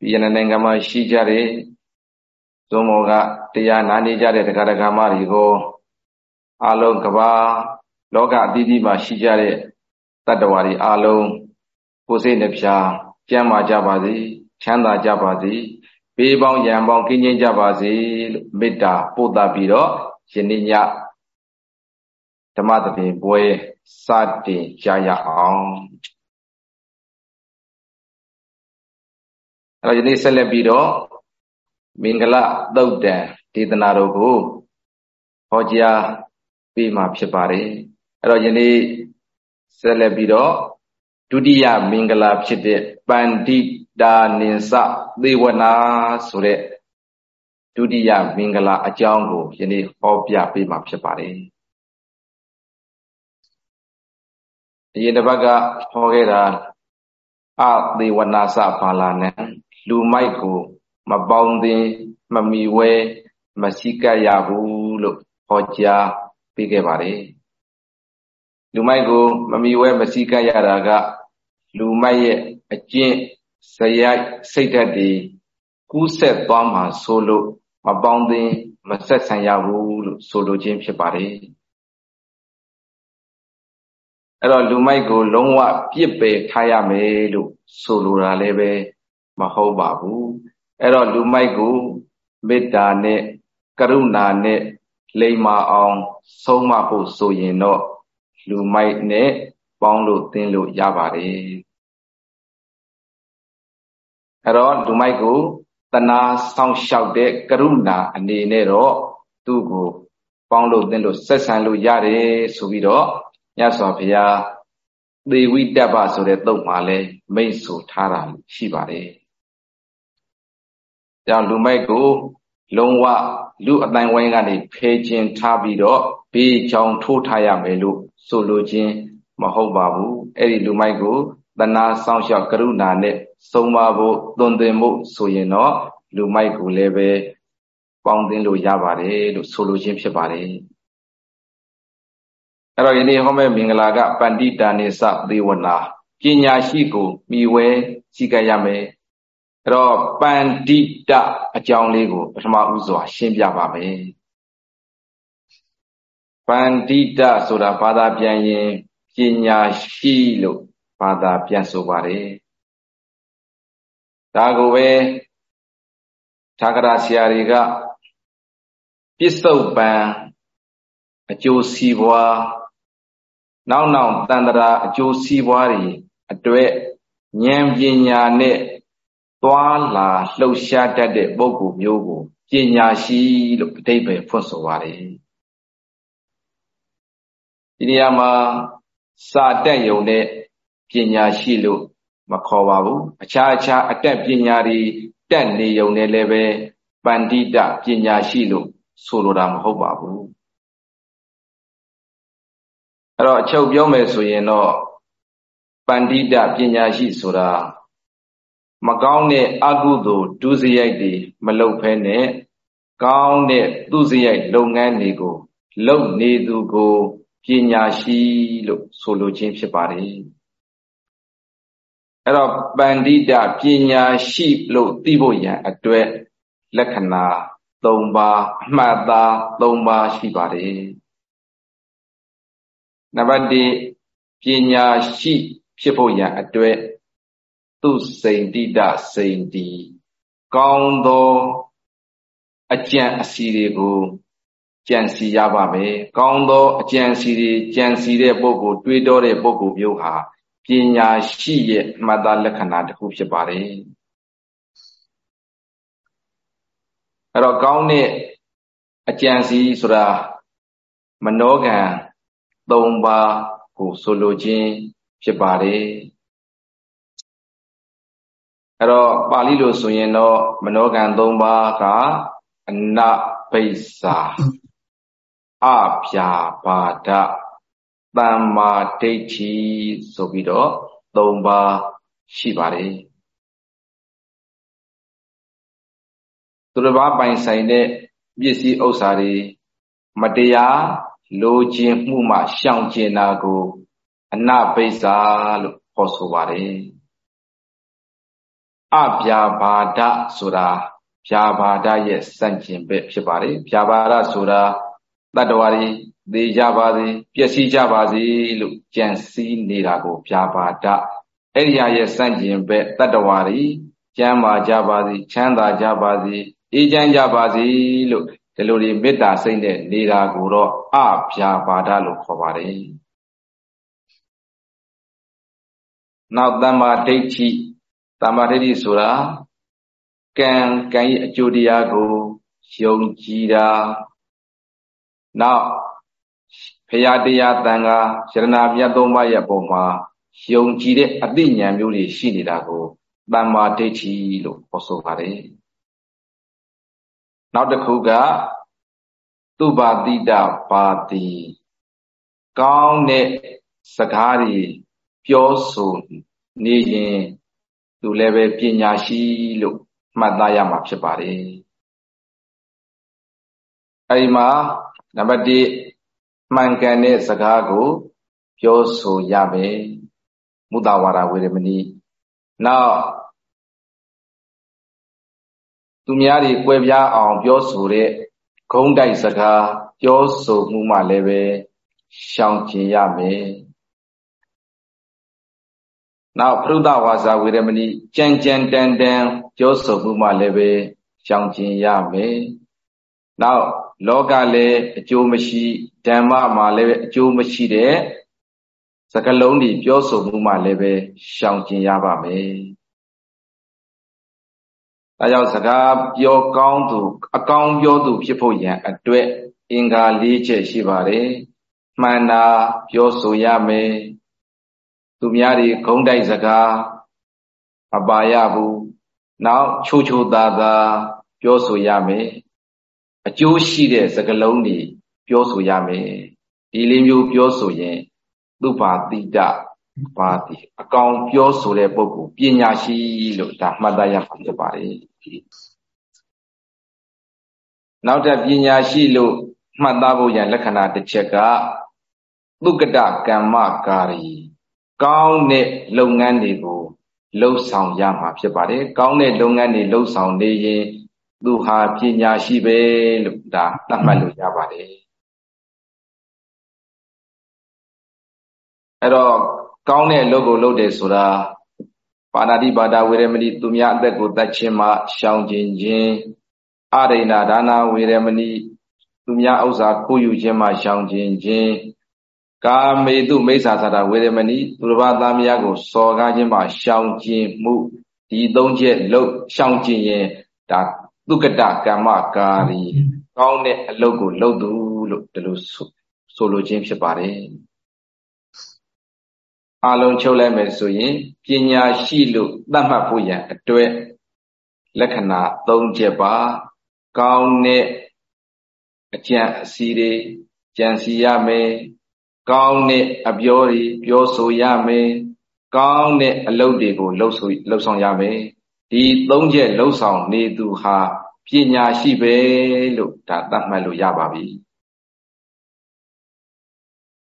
ပြည်နယ်နိုင်ငံမှာရှိကြတဲ့ဇုံမောကတရားနာနေကြတဲ့တရားဓမ္မတွေကိုအလုံးကဘာလောကအသီးသီးမှာရှိကြတဲ့တတ္တဝါတွေအလုံးကိုယ်စိတ်နှပြကျမ်းမာကြပါစေချမ်းသာကြပါစေဘေးပေါင်းရန်ပေါင်းကင်းကျင်းကြပါစေလို့မေတ္တာပို့သပြီးတော့ယနေ့ညဓမ္မသဘင်ပွဲစတင်ကြရအောင် အဲ့တော့ယနေ့ဆက်လက်ပြီးတော့မင်္ဂလသုတ်တံဒေသနာတော်ကိုဟောကြားပေးမှာဖြစ်ပါတယ်အဲ့တော့ယနေ့ဆက်လက်ပြီးတော့ဒုတိယမင်္ဂလာဖြစ်တဲ့ပန္တိတာနိစသေဝနာဆိုတဲ့ဒုတိယမင်္ဂလာအကြောင်းကိုယနေ့ဟောပြပေးမှာဖြစ်ပါတယ်အရင်တစ်ပတ်ကဟောခဲ့တာအသေဝနာစဘာလာနံ လူမိုက်ကို မပေါင်းသင်မမီဝဲမစိကရဘူးလို့ဟောကြားပေးခဲ့ပါတယ်လူမိုက်ကို မမီဝဲမစိကရတာက လူမိုက်ရဲ့အကျင့်စရိုက်စိတ်ဓာတ်တွေကူးဆက်သွားမှာဆိုလို့မပေါင်းသင်မဆက်ဆံရဘူးလို့ဆိုလိုခြင်းဖြစ်ပါတယ်အဲ့တော့လူမိုက်ကို လုံးဝပြစ်ပယ်ထားရမယ်လို့ဆိုလိုတာလည်းပဲ မဟုတ်ပါဘူးအဲ့တော့လူမိုက်ကိုမေတ္တာနဲ့ကရုဏာနဲ့လိမ္မာအောင် ဆုံးမဖို့ဆိုရင်တော့လူမိုက်နဲ့ပေါင်းလို့သင်လို့ရပါတယ်အဲ့တော့လူမိုက်ကိုတနာဆောင်လျှောက်တဲ့ကရုဏာအနေနဲ့တော့သူ့ကို ပေါင်းလို့သင်လို့ဆက်ဆံလို့ရတယ်ဆိုပြီးတော့မြတ်စွာဘုရားသေဝိတ္တပဆိုတဲ့တုတ်မှာလဲမိတ်ဆိုထားတာရှိပါတယ်။ ကြောင့်လူမိုက်ကို လုံးဝလူအတိုင်းဝိုင်းကနေဖယ်ခြင်းထားပြီးတော့ဘေးချောင်ထိုးထားရမယ်လို့ဆိုလိုခြင်းမဟုတ်ပါဘူး။အဲ့ဒီလူမိုက်ကိုတဏှာဆောင်လျှောက်ကရုဏာနဲ့ဆုံးမဖို့သွန်သင်ဖို့ဆိုရင်တော့လူမိုက်ကိုလည်းပဲပေါင်းသင်လို့ရပါတယ်လို့ဆိုလိုခြင်းဖြစ်ပါတယ်အဲ့တော့ယနေ့ဟောမဲ့မင်္ဂလာကပန္တိတာနိသသေဝနာပညာရှိကိုမိဝဲရှိကြရမယ် အဲ့တော့ပန္တိတအကြောင်းလေးကိုပထမဦးစွာရှင်းပြပါမယ်ပန္တိတဆိုတာဘာသာပြန်ရင်ပညာရှိလို့ဘာသာပြန်ဆိုပါတယ်ဒါကိုပဲသာကရာဆရာတွေကပစ္စုပန်အကျိုးစီးပွားနောက်နောက်တန်တရာအကျိုးစီးပွားတွေအတွက်ဉာဏ်ပညာနဲ့ သွားလာလှုပ်ရှားတတ်တဲ့ပုဂ္ဂိုလ်မျိုးကိုပညာရှိလို့အတိတ်ပဲဖွင့်ဆိုပါတယ်ဒီနေရာမှာစာတက်ယုံတဲ့ပညာရှိလို့မခေါ်ပါဘူးအခြားအခြားအတက်ပညာတွေတက်နေုံနဲ့လည်းပဲပန္တိတပညာရှိလို့ဆိုလိုတာမဟုတ်ပါဘူးအဲ့တော့အချုပ်ပြောမယ်ဆိုရင်တော့ပန္တိတပညာရှိဆိုတာ မကောင်းတဲ့အကုသိုလ်ဒုစရိုက်တွေမလုပ်ဖဲနဲ့ကောင်းတဲ့သူစရိုက်လုပ်ငန်းတွေကိုလုပ်နေသူကိုပညာရှိလို့ဆိုလိုခြင်းဖြစ်ပါတယ်အဲ့တော့ပန္တိတပညာရှိလို့သိဖို့ရန်အတွက်လက္ခဏာ၃ပါးအမှတ်သား၃ပါးရှိပါတယ်နံပါတ်1ပညာရှိဖြစ်ဖို့ရန်အတွက် သူစိန်တိတစိန်တီကောင်းသောအကျင့်အစီတွေကိုကြံစီရပါမယ်ကောင်းသောအကျင့်စီတွေကြံစီတဲ့ပုဂ္ဂိုလ်တွေးတောတဲ့ပုဂ္ဂိုလ်မျိုးဟာပညာရှိရဲ့မှတ်သားလက္ခဏာတစ်ခုဖြစ်ပါတယ်အဲ့တော့ကောင်းတဲ့အကြံစီဆိုတာမနောကံ၃ပါးကိုဆိုလိုခြင်းဖြစ်ပါတယ် အဲ့တော့ပါဠိလိုဆိုရင်တော့မနောကံ၃ပါးကအနဘိစာအဖြာပါဒတမ္မာဒိဋ္ဌိဆိုပြီးတော့၃ပါးရှိပါတယ်သူတစ်ပါးပိုင်ဆိုင်တဲ့ပစ္စည်းဥစ္စာတွေမတရားလိုချင်မှုမှရှောင်ကျင်တာကို အနပိစ္ဆာလို့ခေါ်ဆိုပါတယ် အဗျာပါဒဆိုတာဗျာပါဒရဲ့စန့်ကျင်ဘက်ဖြစ်ပါတယ်ဗျာပါဒဆိုတာတတ္တဝါတွေသိကြပါစေပျက်စီးကြပါစေလို့ကြံစည်နေတာကိုဗျာပါဒအဲ့ဒီဟာရဲ့စန့်ကျင်ဘက်တတ္တဝါတွေကျမ်းမာကြပါစေချမ်းသာကြပါစေအေးချမ်းကြပါစေလို့ဒီလိုတွေမေတ္တာစိတ်နဲ့နေတာကိုတော့အဗျာပါဒလို့ခေါ်ပါတယ်နောက်တမ္မာဒိဋ္ဌိ တမ္မာဒိဋ္ဌိဆိုတာကံကံရဲ့အကျိုးတရားကိုယုံကြည်တာနောက်ဖရာတရားတန်ခါယရနာမြတ်သုံးပါးရဲ့ပုံမှာယုံကြည်တဲ့အသိဉာဏ်မျိုးတွေရှိနေတာကိုတမ္မာဒိဋ္ဌိလို့ခေါ်ဆိုပါတယ်နောက်တစ်ခုကသူပါတိတပါတိကောင်းတဲ့စကားတွေပြောဆိုနေရင် သူလည်းပဲပညာရှိလို့မှတ်သားရမှာဖြစ်ပါတယ်အဲဒီမှာနံပါတ်1မှန်ကန်တဲ့စကားကို ပြောဆိုရမယ်မုဒ္ဒဝါဒဝေရမဏိနောက်သူများတွေကွဲပြားအောင် ပြောဆိုတဲ့ဂုံးတိုက်စကားပြောဆိုမှုမှလည်းပဲရှောင်ကျင်ရမယ် နောက်ပရုဒဝါစာဝေရမဏိကြံကြံတန်တန်ပြောဆိုမှုမှလည်းပဲရှောင်ကျင်ရမယ်နောက်လောကလည်းအကျိုးမရှိဓမ္မမှာလည်းအကျိုးမရှိတဲ့စကလုံးတွေပြောဆိုမှုမှလည်းပဲရှောင်ကျင်ရပါမယ်။ဒါကြောင့်စကားပြောကောင်းသူအကောင်းပြောသူဖြစ်ဖို့ရန်အတွက်အင်္ဂါ၄ချက်ရှိပါတယ်။မှန်တာပြောဆိုရမယ်။ သူများတွေဂုံးတိုက်စကားမပါရဘူး။နောက်ချိုချိုသာသာပြောဆိုရမယ်။အကျိုးရှိတဲ့စကားလုံးတွေပြောဆိုရမယ်။ဒီလေးမျိုးပြောဆိုရင်သူပါတိတပါတိအကောင်ပြောဆိုတဲ့ပုဂ္ဂိုလ်ပညာရှိလို့ဒါမှတ်သားရမှာဖြစ်ပါတယ်နောက်တဲ့ပညာရှိလို့မှတ်သားဖို့ရန်လက္ခဏာတစ်ချက်ကသုကတကမ္မကာရီ ကောင်းတဲ့လုပ်ငန်းတွေကိုလှုပ်ဆောင်ရမှာဖြစ်ပါတယ်ကောင်းတဲ့လုပ်ငန်းတွေလှုပ်ဆောင်နေရင်သူဟာပညာရှိပဲလို့ဒါသတ်မှတ်လို့ရပါတယ်အဲ့တော့ကောင်းတဲ့အလုပ်ကိုလုပ်တယ်ဆိုတာပါဏာတိပါဒဝေရမဏိသူများအသက်ကိုတတ်ခြင်းမှရှောင်ကျင်ခြင်းအရိဏဒါနာဝေရမဏိသူများဥစ္စာကိုယူခြင်းမှရှောင်ကျင်ခြင်း ကာမေတုမိစ္ဆာသတာဝေရမဏိသူတစ်ပါးသားများကိုစော်ကားခြင်းမှရှောင်ကျင်မှုဒီသုံးချက်လုပ်ရှောင်ကျင်ရင်ဒါသုကတကမ္မကာရီကောင်းတဲ့အလုပ်ကိုလုပ်သူလို့ဒီလိုဆိုလိုခြင်းဖြစ်ပါတယ်အလုံးချုပ်လိုက်မယ်ဆိုရင်ပညာရှိလို့သတ်မှတ်ဖို့ရန်အတွက်လက္ခဏာ၃ချက်ပါ ကောင်းတဲ့အကျင့်အစီတွေကြံစီရမယ် ကောင်းတဲ့အပြောတွေပြောဆိုရမယ်ကောင်းတဲ့အလုပ်တွေကိုလှုပ်ဆိုလှုပ်ဆောင်ရမယ်ဒီ၃ချက်လှုပ်ဆောင်နေသူဟာပညာရှိပဲလို့ဒါသတ်မှတ်လို့ရပါပြီ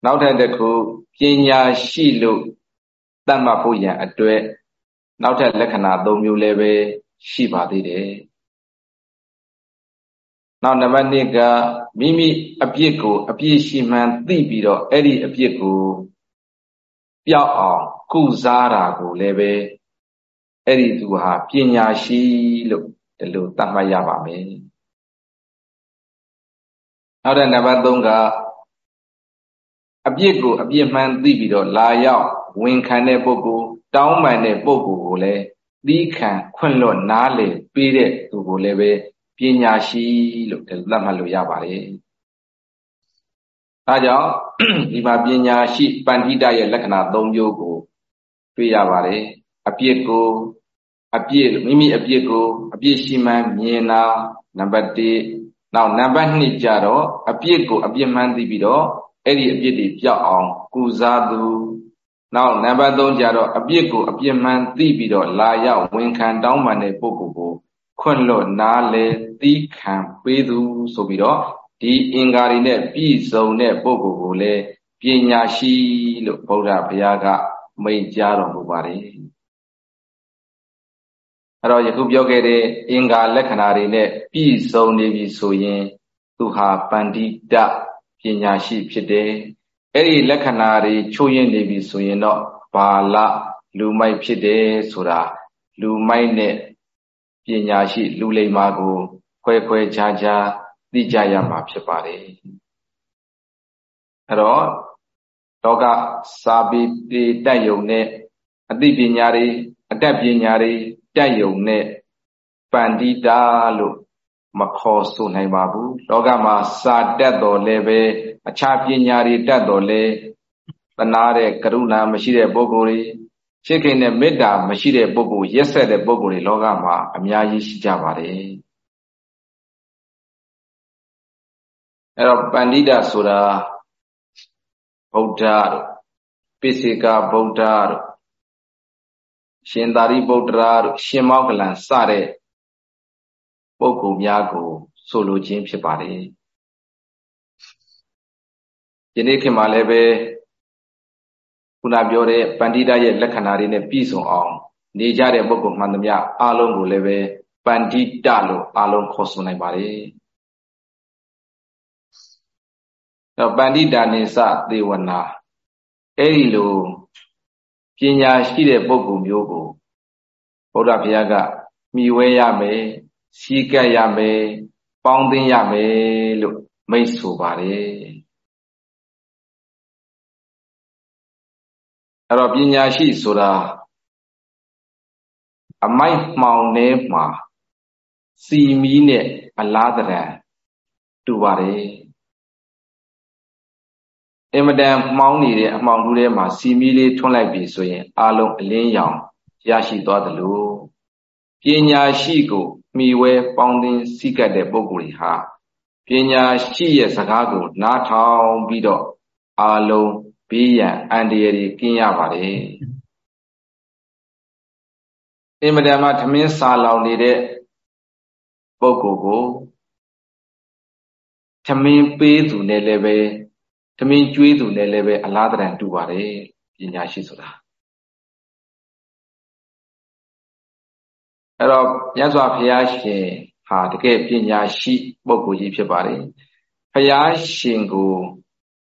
နောက်ထပ်တစ်ခုပညာရှိလို့တတ်မှတ်ဖို့ရန်အတွက်နောက်ထပ်လက္ခဏာ၃မျိုးလည်းပဲရှိပါသေးတယ်နောက်နံပါတ်2က မိမိအပြစ်ကို အပြစ်ရှိမှန်သိပြီးတော့အဲ့ဒီအပြစ်ကိုပျောက်အောင်ကုစားတာကိုလည်းပဲအဲ့ဒီသူဟာပညာရှိလို့ဒီလိုသတ်မှတ်ရပါမယ်နောက်တဲ့နံပါတ်3ကအပြစ်ကိုအပြစ်မှန်သိပြီးတော့လာရောက်ဝန်ခံတဲ့ပုဂ္ဂိုလ်တောင်းပန်တဲ့ပုဂ္ဂိုလ်ကိုလည်းသီးခံခွင့်လွတ်နားလည်ပေးတဲ့သူကိုလည်းပဲ ပညာရှိလို့သတ်မှတ်လို့ရပါတယ်။ဒါကြောင့်ဒီမှာပညာရှိပန္တိတရဲ့လက္ခဏာ၃မျိုးကိုတွေ့ရပါတယ်။အပြစ်ကိုအပြစ်မိမိအပြစ်ကိုအပြစ်ရှိမှန်းမြင်တာနံပါတ်1နောက်နံပါတ်2ကြတော့အပြစ်ကိုအပြစ်မှန်းသိပြီးတော့အဲ့ဒီအပြစ်တွေပြောက်အောင်ကုစားသူနောက်နံပါတ်3ကြတော့အပြစ်ကိုအပြစ်မှန်သိပြီးတော့လာရောက်ဝန်ခံတောင်းပန်တဲ့ပုဂ္ဂိုလ်ကို ခွင့်လွတ်နားလဲသိခံပေးသူဆိုပြီးတော့ဒီအင်္ဂါတွေနဲ့ပြည့်စုံတဲ့ပုဂ္ဂိုလ်ကိုလည်းပညာရှိလို့ဗုဒ္ဓဘုရားကမိန့်ကြားတော်မူပါတယ်အဲ့တော့ယခုပြောခဲ့တဲ့အင်္ဂါလက္ခဏာတွေနဲ့ပြည့်စုံနေပြီဆိုရင်သူဟာပန္တိတပညာရှိဖြစ်တယ်အဲ့ဒီလက္ခဏာတွေချိုးရင်းနေပြီဆိုရင်တော့ဘာလလူမိုက်ဖြစ်တယ်ဆိုတာလူမိုက်နဲ့ ပညာရှိလူလိမ္မာကိုခွဲခွဲခြားခြားသိကြရမှာဖြစ်ပါတယ်အဲ့တော့လောကစာပေတက်ယုံနဲ့အသိပညာတွေအတတ်ပညာတွေတက်ယုံနဲ့ပန္တိတာလို့မခေါ်ဆိုနိုင်ပါဘူးလောကမှာစာတက်တော်လည်းပဲအခြားပညာတွေတက်တော်လဲသနာတဲ့ကရုဏာမရှိတဲ့ပုဂ္ဂိုလ်တွေ ချစ်ခင်တဲ့မေတ္တာမရှိတဲ့ပုဂ္ဂိုလ်ရက်ဆက်တဲ့ပုဂ္ဂိုလ်တွေလောကမှာအများကြီးရှိကြပါတယ်အဲ့တော့ပန္တိတာဆိုတာဗုဒ္ဓတို့ပိစိကဗုဒ္ဓတို့ရှင်သာရိပုတ္တရာတို့ရှင်မောကလန်စတဲ့ပုဂ္ဂိုလ်များကို ဆိုလိုခြင်းဖြစ်ပါတယ်ယနေ့ခေတ်မှာလည်းပဲ ခုနပြောတဲ့ပန္တိတရဲ့လက္ခဏာတွေနဲ့ပြည့်စုံအောင်နေကြတဲ့ပုဂ္ဂိုလ်မှန်သမျှအားလုံးကိုလည်းပဲပန္တိတလို့အားလုံးခေါ်ဆိုနိုင်ပါတယ်။တော့ပန္တိတာနိစသေဝနာအဲ့ဒီလိုပညာရှိတဲ့ပုဂ္ဂိုလ်မျိုးကိုဘုရားဘုရားကမိဝဲရမယ်စီကပ်ရမယ်ပေါင်းသိရမယ်လို့မိတ်ဆိုပါတယ် အဲ့တော့ပညာရှိဆိုတာအမိုက်မှောင်ထဲမှာစီမီးနဲ့အလားတရံတူပါတယ်အင်မတန်မှောင်းနေတဲ့အမှောင်တူးထဲမှာစီမီးလေးထွန်းလိုက်ပြီဆိုရင်အလုံးအလင်းရောင်ရရှိသွားသလိုပညာရှိကိုမိဝဲပေါင်းသင်းစိကတ်တဲ့ပုဂ္ဂိုလ်တွေဟာပညာရှိရဲ့စကားကို နားထောင်ပြီးတော့အာလုံး ဘေးရန်အန္တရာယ်တွေကင်းရပါတယ်အင်မတန်မှထမင်းစာလောင်နေတဲ့ပုဂ္ဂိုလ်ကိုထမင်းပေးသူနဲ့လည်းပဲထမင်းကျွေးသူနဲ့လည်းပဲအလားတရံတူပါတယ်ပညာရှိဆိုတာအဲ့တော့မြတ်စွာဘုရားရှင်ဟာတကယ်ပညာရှိပုဂ္ဂိုလ်ကြီးဖြစ်ပါတယ်ဘုရားရှင်ကို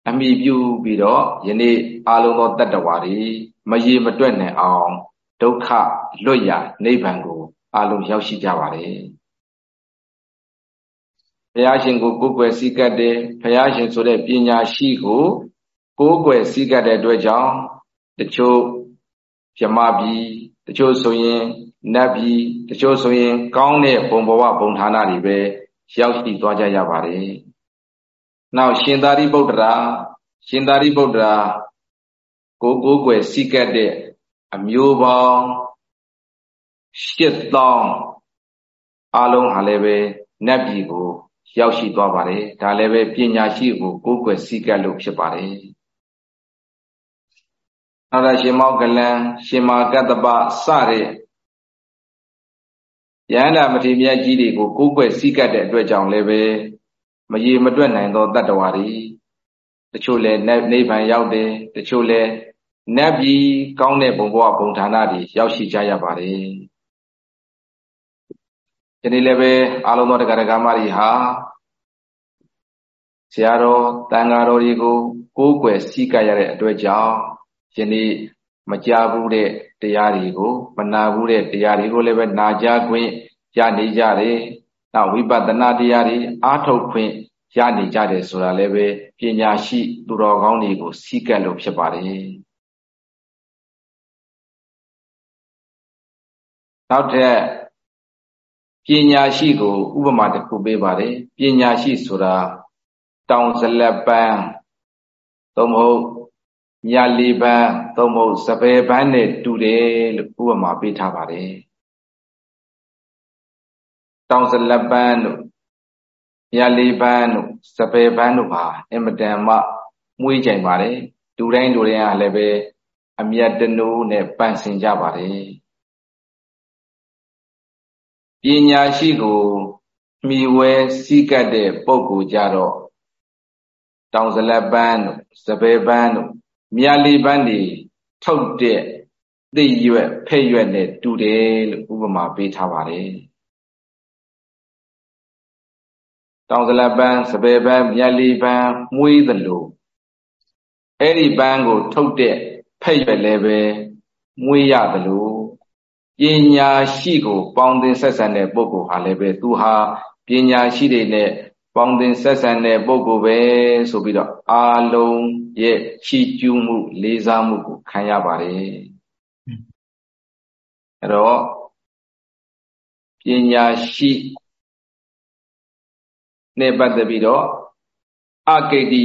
အမိပြုပြီးတော့ယနေ့အာလုံးသောတတ္တဝါတွေမရေမတွက်နိုင်အောင်ဒုက္ခလွတ်ရနိဗ္ဗာန်ကိုအာလုံးရောက်ရှိကြပါတယ်ဘုရားရှင်ကိုကိုယ်ွယ်စည်းကပ်တယ်ဘုရားရှင်ဆိုတဲ့ပညာရှိကိုကိုယ်ွယ်စည်းကပ်တဲ့အတွက်ကြောင့်တချို့ပြမပြီးတချို့ဆိုရင်နတ်ပြီးတချို့ဆိုရင် ကောင်းတဲ့ဘုံဘဝဘုံဌာနတွေပဲရောက်ရှိသွားကြရပါတယ် နောက်ရှင်သာရိပုတ္တရာရှင်သာရိပုတ္တရာကိုကိုးကွယ်စိကတ်တဲ့အမျိုးပေါင်း8000အလုံးဟာလည်းပဲနတ်ပြည်ကိုရောက်ရှိသွားပါတယ်ဒါလည်းပဲပညာရှိကိုကိုးကွယ်စိကတ်လို့ဖြစ်ပါတယ်နောက်တာရှင်မောကလန်ရှင်မာကတ္တပစတဲ့ယန္တာမထေမြတ်ကြီးတွေကိုကိုးကွယ်စိကတ်တဲ့အတွက်ကြောင့်လည်းပဲ မရေမတွက်နိုင်သောတတ္တဝါတွေတချို့လဲနိဗ္ဗာန်ရောက်တယ်တချို့လဲနတ်ပြည်ကောင်းတဲ့ဘုံဘဝဘုံဌာနတွေရောက်ရှိကြရပါတယ်ဒီနေ့လည်းပဲအာလုံးသောတရားဓမ္မတွေဟာဆရာတော်တန်ဃာတော်တွေကိုကိုးကွယ်စည်းကပ်ရတဲ့အတွက်ကြောင့်ယနေ့မကြားဘူးတဲ့တရားတွေကိုမနာဘူးတဲ့တရားတွေကိုလည်းပဲနာကြားခွင့်ရနေကြတယ်။ နောက်ဝိပဿနာတရားတွေအားထုတ်ခွင့်ရနေကြတယ်ဆိုတာလည်းပဲပညာရှိသူတော်ကောင်းတွေကိုစီးကပ်လို့ဖြစ်ပါတယ်နောက်ထပ်ပညာရှိကိုဥပမာတစ်ခုပေးပါတယ်ပညာရှိဆိုတာတောင်ဇလက်ပန်းသို့မဟုတ်မြာလီပန်းသို့မဟုတ်စပယ်ပန်းနဲ့တူတယ်လို့ဥပမာပေးထားပါတယ် တောင်ဇလက်ပန်းတို့မြာလီပန်းတို့စပယ်ပန်းတို့ဟာအင်မတန်မှမွေးကြိမ်ပါတယ်လူတိုင်းလူတိုင်းကလည်းပဲအမြတ်တနိုးနဲ့ပန့်စင်ကြပါတယ်ပညာရှိကိုမိဝဲစည်းကပ်တဲ့ပုဂ္ဂိုလ်ကြတော့တောင်စလက်ပန်းတို့စပယ်ပန်းတို့မြာလီပန်းတွေထုတ်တဲ့သိရွက်ဖဲ့ရွက်နဲ့တူတယ်လို့ဥပမာပေးထားပါတယ် တောင်စလပန်းစပယ်ပန်းမြက်လီပန်းမွေးသလိုအဲ့ဒီပန်းကို ထုတ်တဲ့ဖဲ့ရွက်လည်းပဲမွေးရသလိုပညာရှိကို ပေါင်းသင်ဆက်ဆံတဲ့ပုဂ္ဂိုလ်ဟာလည်းပဲသူဟာပညာရှိတွေနဲ့ပေါင်းသင်ဆက်ဆံတဲ့ပုဂ္ဂိုလ်ပဲဆိုပြီးတော့အာလုံးရဲ့ချီးကျူးမှု လေးစားမှုကိုခံရပါတယ်အဲ့တော့ပညာရှိ နဲ့ပတ်သက်ပြီးတော့အဂိတိ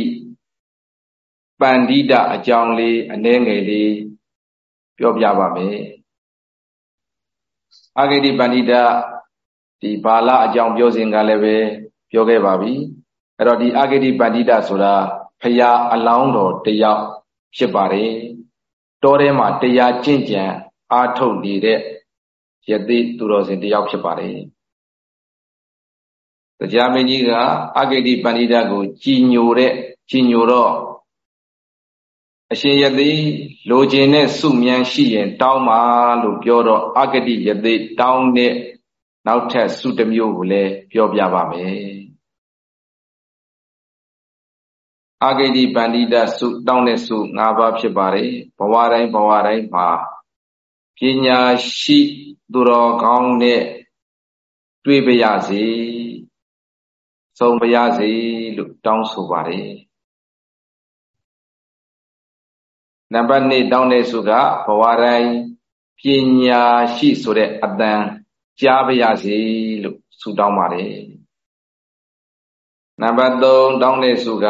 ပန္တိတအကြောင်းလေးအနည်းငယ်လေးပြောပြပါမယ်အဂိတိပန္တိတဒီဘာလအကြောင်းပြောစဉ်ကလည်းပဲပြောခဲ့ပါပြီအဲ့တော့ဒီအဂိတိပန္တိတဆိုတာဖရာအလောင်းတော်တယောက်ဖြစ်ပါတယ်တောထဲမှာတရားကျင့်ကြံအားထုတ်နေတဲ့ယသိသူတော်စင်တယောက်ဖြစ်ပါတယ် တရားမင်းကြီးကအဂိတိပန္တိတကိုကြည်ညိုတဲ့ကြည်ညိုတော့အရှင်ယသိလိုချင်တဲ့စုမြန်ရှိရင်တောင်းပါလို့ပြောတော့အဂတိယသိတောင်းတဲ့နောက်ထပ်စုတစ်မျိုးကိုလည်းပြောပြပါမယ်အဂိတိပန္တိတစုတောင်းတဲ့စု၅ပါးဖြစ်ပါတယ်ဘဝတိုင်းဘဝတိုင်းမှာပညာရှိသူတော်ကောင်းနဲ့တွေ့ပါရစေ ဆုံးပါရစေလို့တောင်းဆိုပါတယ်နံပါတ်2တောင်းတဲ့စုကဘဝတိုင်းပညာရှိဆိုတဲ့အတန်ကြားပါရစေလို့ဆုတောင်းပါတယ်နံပါတ်3တောင်းတဲ့စုက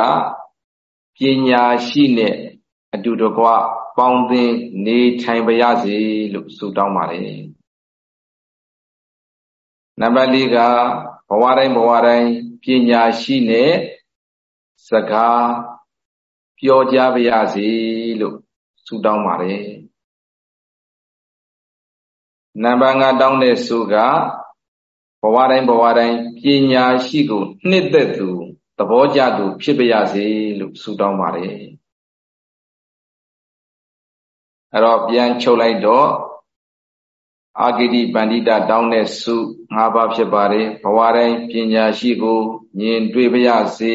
ပညာရှိနဲ့အတူတကွပေါင်းသင်းနေထိုင်ပါရစေလို့ဆုတောင်းပါတယ်နံပါတ်4ကဘဝတိုင်းဘဝတိုင်း ပညာရှိနဲ့စကားပြောကြပါရစေလို့ဆုတောင်းပါတယ်နံပါတ်5တောင်းတဲ့ဆုကဘဝတိုင်းဘဝတိုင်းပညာရှိကိုနှစ်သက်သူသဘောကျသူဖြစ်ပါရစေလို့ဆုတောင်းပါတယ်အဲ့တော့ပြန်ချုပ်လိုက်တော့ အာဂိတိပန္တိတတောင်းတဲ့စု၅ပါးဖြစ်ပါတယ်ဘဝတိုင်းပညာရှိကိုမြင်တွေ့ပါရစေ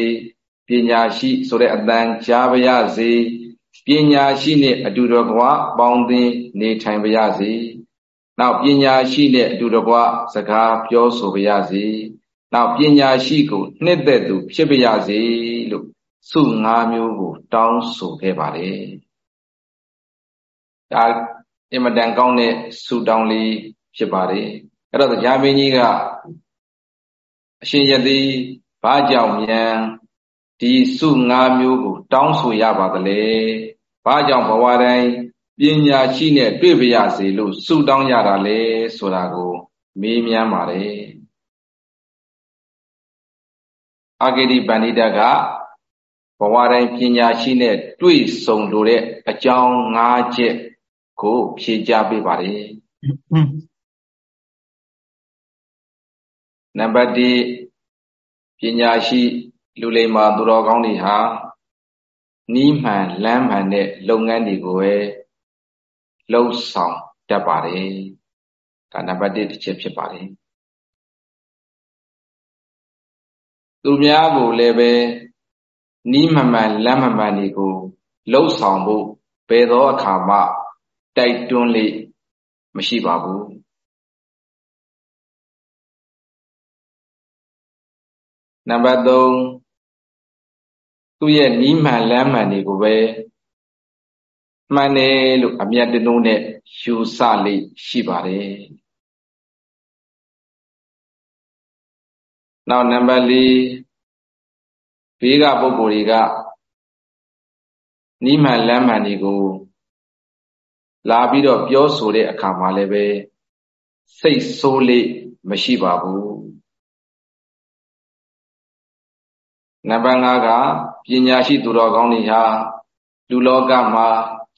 ပညာရှိဆိုတဲ့အတန်ကြားပါရစေပညာရှိနဲ့အတူတကွပေါင်းသင်းနေထိုင်ပါရစေနောက်ပညာရှိနဲ့အတူတကွစကားပြောဆိုပါရစေနောက်ပညာရှိကိုနှစ်သက်သူဖြစ်ပါရစေလို့စု၅မျိုးကို တောင်းဆိုခဲ့ပါတယ်ဒါ အင်မတန်ကောင်းတဲ့ဆုတောင်းလေးဖြစ်ပါတယ်အဲ့တော့တရားမင်းကြီးကအရှင်ယသိဘာကြောင့်မြန်ဒီစု၅မျိုးကို တောင်းဆိုရပါသလဲဘာကြောင့်ဘဝတိုင်းပညာရှိနဲ့တွေ့ပါရစေလို့ဆုတောင်းရတာလဲဆိုတာကို မေးမြန်းပါတယ်အာဂတိပန္နိတကဘဝတိုင်းပညာရှိနဲ့တွေ့ဆုံလိုတဲ့အကြောင်း၅ချက် ကိုဖြေကြားပေးပါတယ်နံပါတ်1ပညာရှိလူလိမ္မာသူတော်ကောင်းတွေဟာနီးမှန်လမ်းမှန်တဲ့လုပ်ငန်းတွေကိုပဲလှုပ်ဆောင်တတ်ပါတယ်ဒါနံပါတ်1တစ်ချက်ဖြစ်ပါတယ်သူများကိုလည်းပဲနီးမှန်မှန်လမ်းမှန်မှန်တွေကိုလှုပ်ဆောင်ဖို့ဘယ်သောအခါမှ တိုက်တွန်းလေမရှိပါဘူးနံပါတ်3သူ့ရဲ့နီးမှန်လမ်းမှန်တွေကိုပဲမှန်တယ်လို့အမျက်တလုံးနဲ့ယူဆလေရှိပါတယ်နောက်နံပါတ်4ဘေးကပုဂ္ဂိုလ်တွေကနီးမှန်လမ်းမှန်တွေကို လာပြီးတော့ပြောဆိုတဲ့အခါမှာလည်းပဲစိတ်ဆိုးလေမရှိပါဘူးနံပါတ်5ကပညာရှိသူတော်ကောင်းတွေဟာလူလောကမှာ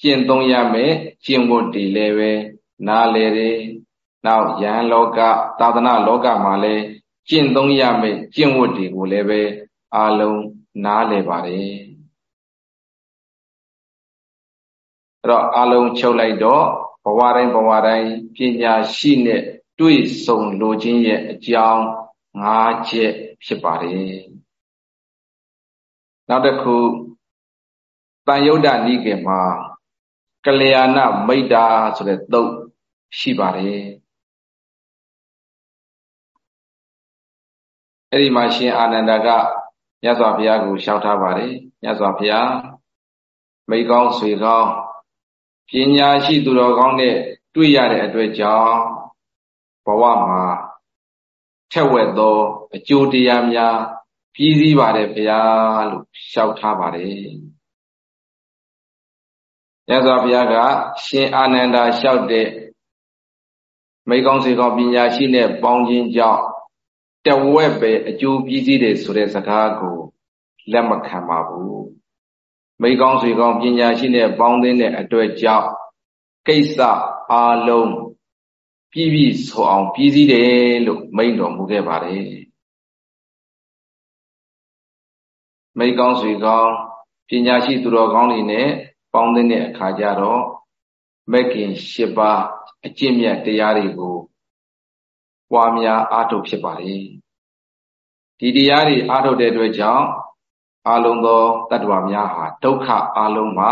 ကျင့်သုံးရမယ်ကျင့်ဝတ်တွေလည်းပဲနားလေတယ်နောက်ယံလောကသာသနာလောကမှာလည်းကျင့်သုံးရမယ်ကျင့်ဝတ်တွေကိုလည်းပဲအာလုံးနားလေပါတယ် အဲ့တော့အာလုံးချုပ်လိုက်တော့ဘဝတိုင်းဘဝတိုင်းပညာရှိနဲ့တွေ့ဆုံလိုခြင်းရဲ့အကြောင်း၅ချက်ဖြစ်ပါတယ်နောက်တစ်ခုတန်ယုတ်တနိကေမှာကလျာဏမိတ်တာဆိုတဲ့သုတ်ရှိပါတယ်အဲ့ဒီမှာရှင်အာနန္ဒာကမြတ်စွာဘုရားကိုလျှောက်ထားပါတယ်မြတ်စွာဘုရားမိကောင်းဆွေကောင်း ပညာရှိသူတော်ကောင်းနဲ့တွေ့ရတဲ့အတွက်ကြောင့်ဘဝမှာထက်ဝက်သောအကျိုးတရားများပြည်စည်းပါတယ်ဘုရားလို့လျှောက်ထားပါတယ်မြတ်စွာဘုရားက ရှင်အာနန္ဒာလျှောက်တဲ့မိကောင်းစေကောင်းပညာရှိနဲ့ပေါင်းခြင်းကြောင့်တဝက်ပဲအကျိုးပြည်စည်းတယ်ဆိုတဲ့စကားကိုလက်မခံပါဘူး မိကောင်းစေကောင်းပညာရှိနဲ့ပေါင်းတဲ့အတွက်ကြောင့်ကိစ္စအလုံးပြည့်ပြည့်ဆိုအောင်ပြည်စည်းတယ်လို့မိန့်တော်မူခဲ့ပါတယ်မိကောင်းစေကောင်းပညာရှိသူတော်ကောင်းတွေနဲ့ပေါင်းတဲ့အခါကျတော့မက်ကင်၈ပါးအကျင့်မြတ်တရားတွေကိုပွားများအားထုတ်ဖြစ်ပါလေဒီတရားတွေအားထုတ်တဲ့အတွက်ကြောင့် အလုံးသောတ attva များဟာဒုက္ခအလုံးမှ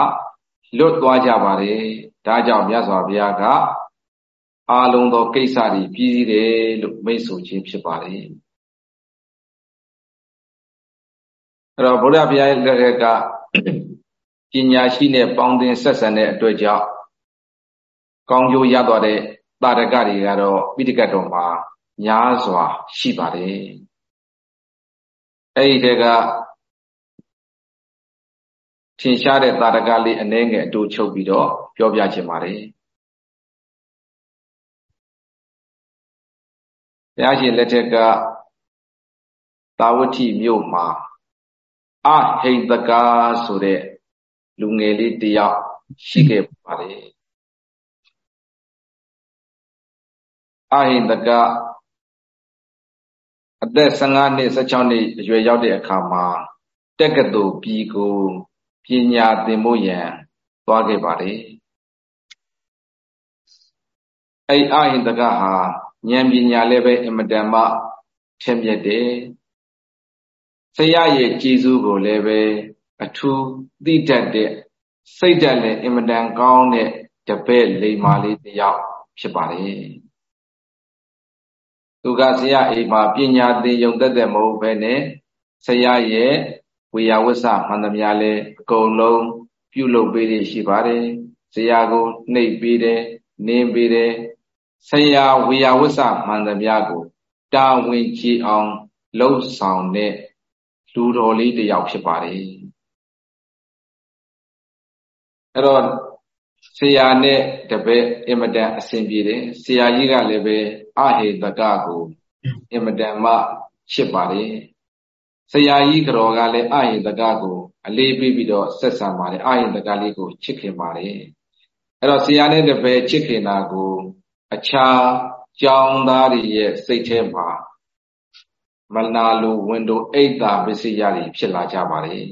လွတ်သွားကြပါတယ်ဒါကြောင့်မြတ်စွာဘုရားကအာလုံးသောကိစ္စတွေပြီးစီးတယ်လို့မိတ်ဆိုခြင်းဖြစ်ပါတယ်အဲ့တော့ဗုဒ္ဓဘုရားရဲ့လက်ထက်ကပညာရှိနဲ့ပေါင်းသင်ဆက်ဆံတဲ့အတွက်ကြောင့်ကောင်းကျိုးရသွားတဲ့တာရကတွေကတော့ပိဋကတ်တော်မှာများစွာရှိပါတယ်အဲ့ဒီတက်က ထင်ရှားတဲ့တာရကလေးအနှဲငယ်အတူချုပ်ပြီးတော့ပြောပြချင်ပါတယ်ဘုရားရှင်လက်ထက်ကသာဝတိမြို့မှာအဟိတကာဆိုတဲ့လူငယ်လေးတယောက်ရှိခဲ့ပါတယ်အဟိတကအသက်15နှစ်16နှစ်အရွယ်ရောက်တဲ့အခါမှာတက္ကသိုလ်ပြည်ကို ပညာသင်ဖို့ရန်သွားခဲ့ပါတယ်အဲ့အဟိတကဟာဉာဏ်ပညာလည်းပဲအင်မတန်မှထက်မြက်တယ်ဆရာရဲ့ကြည်စုကိုလည်းပဲအထူးသိတတ်တဲ့စိတ်ဓာတ်လည်းအင်မတန်ကောင်းတဲ့တပည့်လိမ္မာလေးတစ်ယောက်ဖြစ်ပါတယ်သူကဆရာအိမ်မှာပညာသင်ယုံတတ်တဲ့မဟုတ်ဘဲနဲ့ဆရာရဲ့ဝေယဝစ္စမှန်သမျှလဲ အကုန်လုံးပြုလုပ်ပေးရရှိပါတယ်ဆရာကိုနှိပ်ပေးတယ်နင်းပေးတယ်ဆရာဝေယဝစ္စမှန်သမျှကိုတာဝန်ကြည်အောင်လှုပ်ဆောင်တဲ့လူတော်လေးတစ်ယောက်ဖြစ်ပါတယ်အဲ့တော့ဆရာနဲ့တပည့်အင်မတန်အဆင်ပြေတယ်ဆရာကြီးကလည်းပဲအဟေတကကိုအင်မတန်မှချစ်ပါတယ်ဆရာကြီးကြော်ကလည်းအဟေတကကို အလေးပေးပြီးတော့ဆက်ဆံပါတယ်အဟေတကလေးကိုချစ်ခင်ပါတယ်အဲ့တော့ဆရာနဲ့တပည့်ချစ်ခင်တာကိုအခြားကျောင်းသားတွေရဲ့စိတ်ထဲမှာမနာလိုဝင်တို့အိတ်တာပစ္စည်းရတွေဖြစ်လာကြပါတယ်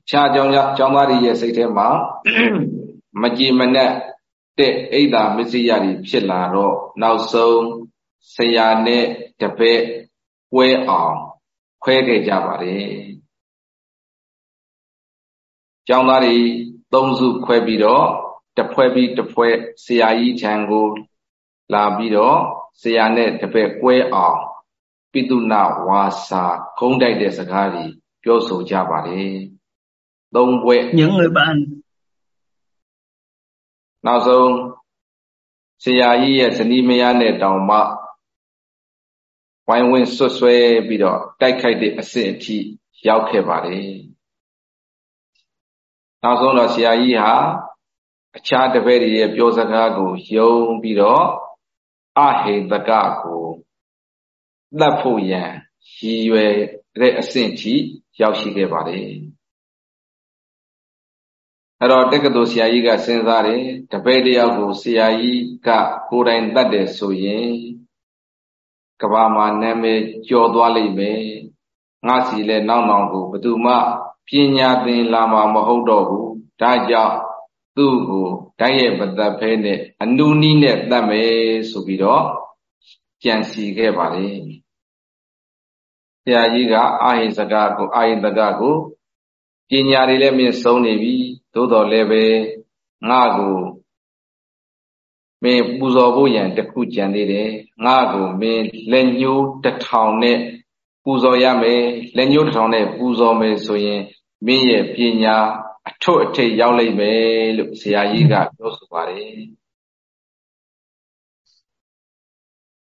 အခြားကျောင်းကျောင်းသားတွေရဲ့စိတ်ထဲမှာမကြည်မနက်တဲ့အိတ်တာမစ္စည်းရတွေဖြစ်လာတော့နောက်ဆုံးဆရာနဲ့တပည့်ပွဲအောင် ခွဲခဲ့ကြပါတယ်ကျောင်းသားတွေသုံးစုခွဲပြီးတော့တဖွဲပြီးတဖွဲဆရာကြီးထံကိုလာပြီးတော့ဆရာနဲ့တပည့်ကွဲအောင်ပိတုနာဝါစာခုံးတိုက်တဲ့စကားတွေပြောဆိုကြပါတယ်သုံးပွဲ những người bạn နောက်ဆုံးဆရာကြီးရဲ့ဇနီးမယားနဲ့တောင်မှ ဝိုင်းဝန်းဆွတ်ဆွဲပြီးတော့တိုက်ခိုက်တဲ့အဆင့်အထိရောက်ခဲ့ပါတယ်နောက်ဆုံးတော့ဆရာကြီးဟာအခြားတပည့်တွေရဲ့ပြောစကားကိုယုံပြီးတော့အဟိတကကိုတတ်ဖို့ရန်ရည်ရွယ်တဲ့အဆင့်ထိရောက်ရှိခဲ့ပါတယ်အဲ့တော့တက္ကသိုလ်ဆရာကြီးကစဉ်းစားတယ်တပည့်တယောက်ကိုဆရာကြီးကကိုယ်တိုင်တတ်တယ်ဆိုရင် ကဘာမှာနာမည်ကျော်သွားလိမ့်မယ်ငါစီလဲနောက်နောက်ကိုဘယ်သူမှပညာသင်လာမှာမဟုတ်တော့ဘူးဒါကြောင့်သူ့ကိုတိုက်ရိုက်မတတ်ဖဲနဲ့အနုနီးနဲ့တတ်မယ်ဆိုပြီးတော့ကြံစီခဲ့ပါလေဆရာကြီးကအာဟိစကားကိုအာဟိတကကိုပညာတွေလည်းမြင့်ဆုံးနေပြီသို့တော်လည်းပဲငါ့ကို မင်းပူဇော်ဖို့ရန်တခုကြံသေးတယ်ငါ့ကိုမင်းလက်ညှိုးတစ်ထောင်နဲ့ပူဇော်ရမယ်လက်ညှိုးတစ်ထောင်နဲ့ပူဇော်မယ်ဆိုရင်မင်းရဲ့ပညာအထွတ်အထိပ်ရောက်လိမ့်မယ်လို့ဆရာကြီးကပြောဆိုပါတယ်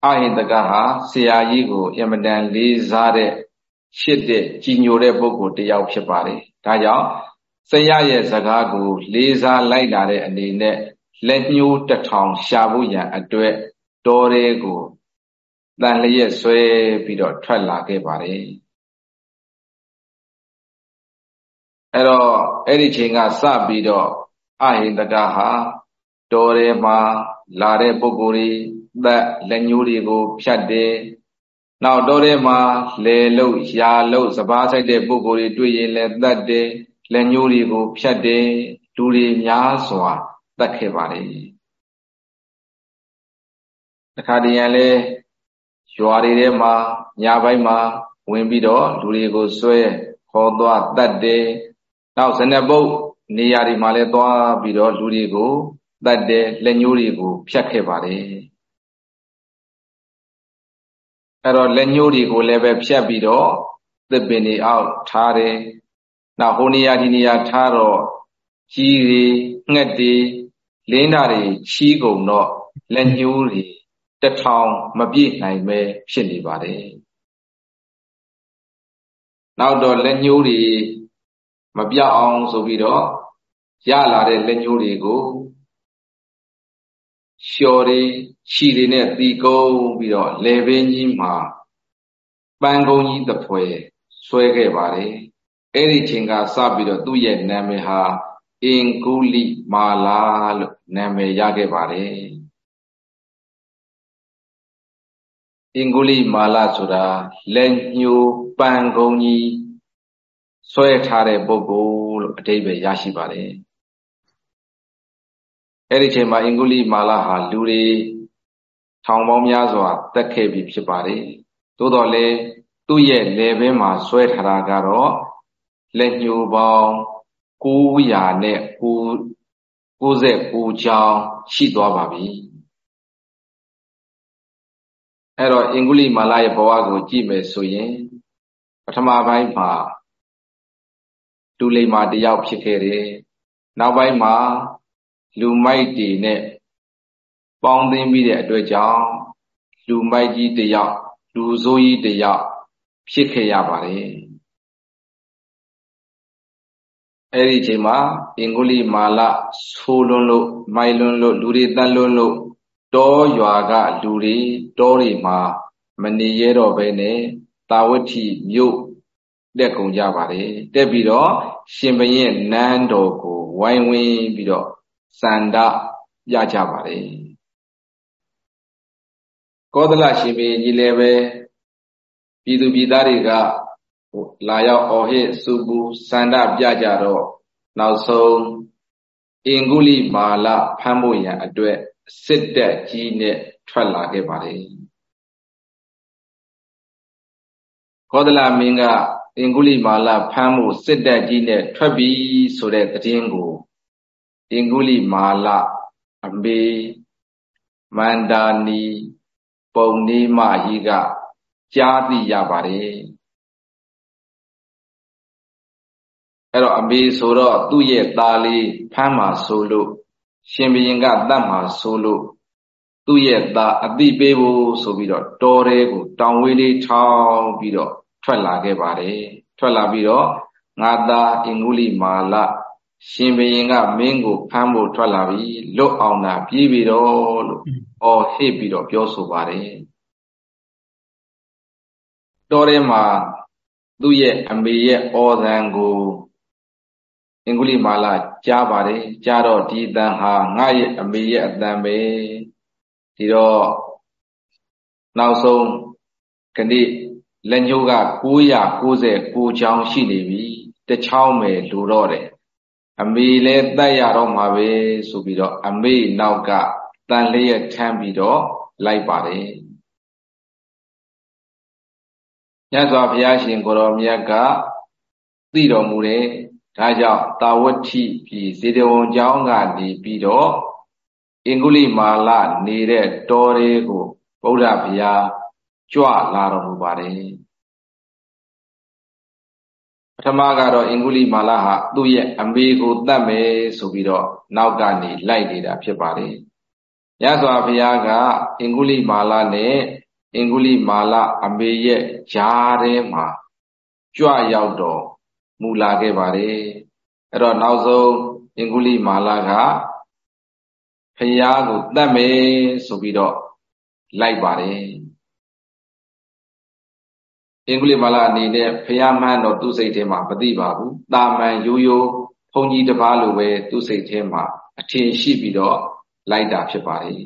အဟိတကဟာဆရာကြီးကိုအမတန်လေးစားတဲ့ရှစ်တဲ့ကြည်ညိုတဲ့ပုဂ္ဂိုလ်တယောက်ဖြစ်ပါတယ်ဒါကြောင့်ဆရာရဲ့စကားကိုလေးစားလိုက်လာတဲ့အနေနဲ့ လက်ညှိုးတထောင်ရှာဖို့ရန်အတွက်တော်တွေကိုတန်လျက်ဆွဲပြီးတော့ထွက်လာခဲ့ပါတယ်အဲ့တော့အဲ့ဒီချိန်ကစပြီးတော့အဟိန္တကဟာတော်ရဲမှာလာတဲ့ပုဂ္ဂိုလ်တွေသက်လက်ညှိုးတွေကိုဖြတ်တယ်နောက်တော်ထဲမှာလေလုတ်ရာလုတ်စပားဆိုင်တဲ့ပုဂ္ဂိုလ်တွေတွေ့ရင်လည်းတတ်တယ်လက်ညှိုးတွေကိုဖြတ်တယ်လူတွေများစွာ တတ်ခဲ့ပါလေတခါတည်းရန်လဲရွာတွေထဲမှာညပိုင်းမှာဝင်ပြီးတော့လူတွေကိုဆွဲခေါ်သွားတတ်တယ်နောက်ဇနပုတ်နေရာတွေမှာလည်းသွားပြီးတော့လူတွေကိုတတ်တယ်လက်ညှိုးတွေကိုဖြတ်ခဲ့ပါတယ်အဲ့တော့လက်ညှိုးတွေကိုလည်းပဲဖြတ်ပြီးတော့သစ်ပင်တွေအောက်ထားတယ်နောက်ဟိုနေရာဒီနေရာထားတော့ကြီးတွေငှက်တွေ လင်းတာတွေချီးကုန်တော့လက်ညှိုးတွေတထောင်မပြည့်နိုင်ပဲဖြစ်နေပါတယ်နောက်တော့လက်ညှိုးတွေမပြောက်အောင်ဆိုပြီးတော့ရလာတဲ့လက်ညှိုးတွေကိုလျှော်တွေခြီတွေနဲ့တီကုန်းပြီးတော့လေပင်ကြီးမှာပန်းကုန်းကြီးတစ်ဖွဲဆွဲခဲ့ပါတယ်အဲ့ဒီချိန်ကစပြီးတော့သူ့ရဲ့နာမည်ဟာ အင်ကုလိမာလာလို့နာမည်ရခဲ့ပါတယ်အင်ကုလိမာလာဆိုတာလက်ညှိုးပန်းကုန်းကြီးဆွဲထားတဲ့ပုဂ္ဂိုလ်လို့အတိပ္ပယ်ရရှိပါတယ်အဲ့ဒီချိန်မှာအင်္ဂုလိမာလာဟာလူတွေထောင်ပေါင်းများစွာတက်ခဲ့ပြီဖြစ်ပါတယ်သို့တော်လည်းသူ့ရဲ့လေဘင်းမှာဆွဲထားတာကတော့လက်ညှိုးပေါင်း 900နဲ့99ချောင်းရှိသွားပါပြီအဲ့တော့အင်္ဂုလိမာလာရဲ့ဘဝကိုကြည့်မယ်ဆိုရင်ပထမပိုင်းမှာလူလိမ္မာတယောက်ဖြစ်ခဲ့တယ်နောက်ပိုင်းမှာလူမိုက်တွေနဲ့ပေါင်းသင်းပြီးတဲ့အတွက်ကြောင့်လူမိုက်ကြီးတယောက်လူဆိုးကြီးတယောက်ဖြစ်ခဲ့ရပါတယ် အဲ့ဒီအချိန်မှာအင်္ဂုလိမာလဆိုးလွန်းလို့မိုက်လွန်းလို့လူတွေတန်လွန်းလို့တောရွာကလူတွေတောတွေမှာမနေရတော့ဘဲနဲ့တာဝတိမြို့တက်ကုန်ကြပါတယ်တက်ပြီးတော့ရှင်ဘရင်နန်းတော်ကိုဝိုင်းဝန်းပြီးတော့စန္ဒပြကြပါတယ်ကောသလရှင်ဘုရင်ကြီးလည်းပဲပြည်သူပြည်သားတွေက လာရောက်အော်ဟစ်စူပူစန္ဒပြကြတော့နောက်ဆုံးအင်္ဂုလိမာလဖမ်းဖို့ရန်အတွက်စစ်တပ်ကြီးနဲ့ထွက်လာခဲ့ပါတယ်ကောသလမင်းကအင်္ဂုလိမာလဖမ်းမှုစစ်တပ်ကြီးနဲ့ထွက်ပြီဆိုတဲ့သတင်းကိုအင်္ဂုလိမာလအမေမန္တာနီ ပုံနေမကြီးကကြားသိရပါတယ် အဲ့တော့အမေဆိုတော့သူ့ရဲ့သားလေးဖမ်းမှာဆိုလို့ရှင်ဘရင်ကတတ်မှာဆိုလို့သူ့ရဲ့သားအတိပေးဖို့ဆိုပြီးတော့တော်ရဲကိုတောင်ဝေးလေးထောင်းပြီးတော့ထွက်လာခဲ့ပါတယ်ထွက်လာပြီးတော့ငါသားအင်္ဂုလိမာလရှင်ဘရင်ကမင်းကိုဖမ်းဖို့ထွက်လာပြီလွတ်အောင်သာပြေးပြီတော့လို့အော်ဟစ်ပြီးတော့ပြောဆိုပါတယ်တော်ရဲမှာသူ့ရဲ့အမေရဲ့အော်သံကို အင်္ဂုလိမာလာကြားပါတယ်ကြားတော့ဒီအတန်ဟာငါရဲ့အမေရဲ့အတန်ပဲဒီတော့နောက်ဆုံးခဏလက်ညှိုးက999ချောင်းရှိနေပြီတစ်ချောင်းပဲလိုတော့တယ်အမေလည်းတတ်ရတော့မှာပဲဆိုပြီးတော့အမေနောက်ကတန်လျက်ထမ်းပြီးတော့လိုက်ပါတယ်မြတ်စွာဘုရားရှင်ကိုရောမြတ်ကသိတော်မူတယ် ဒါကြောင့်တာဝတိပြည်ဇေတဝန်ကျောင်းကနေပြီးတော့အင်္ဂုလိမာလနေတဲ့တောတွေကိုဗုဒ္ဓဘုရားကြွလာတော်မူပါတယ်ပထမကတော့အင်္ဂုလိမာလဟာသူ့ရဲ့အမေကိုတတ်မယ်ဆိုပြီးတော့နောက်ကနေလိုက်နေတာဖြစ်ပါတယ်ရသော်ဘုရားကအင်္ဂုလိမာလနဲ့အင်္ဂုလိမာလအမေရဲ့ဂျားထဲမှာကြွရောက်တော့ မူလာခဲ့ပါတယ်အဲ့တော့နောက်ဆုံးအင်္ဂုလိမာလကဖယားကိုတတ်မယ်ဆိုပြီးတော့လိုက်ပါတယ်အင်္ဂလိပ်မာလာအနေနဲ့ဖယားမှန်းတော့သူ့စိတ်ထဲမှာမသိပါဘူးတာမန်ရိုးရိုးဘုန်းကြီးတစ်ပါးလိုပဲသူ့စိတ်ထဲမှာအထင်ရှိပြီးတော့လိုက်တာဖြစ်ပါတယ်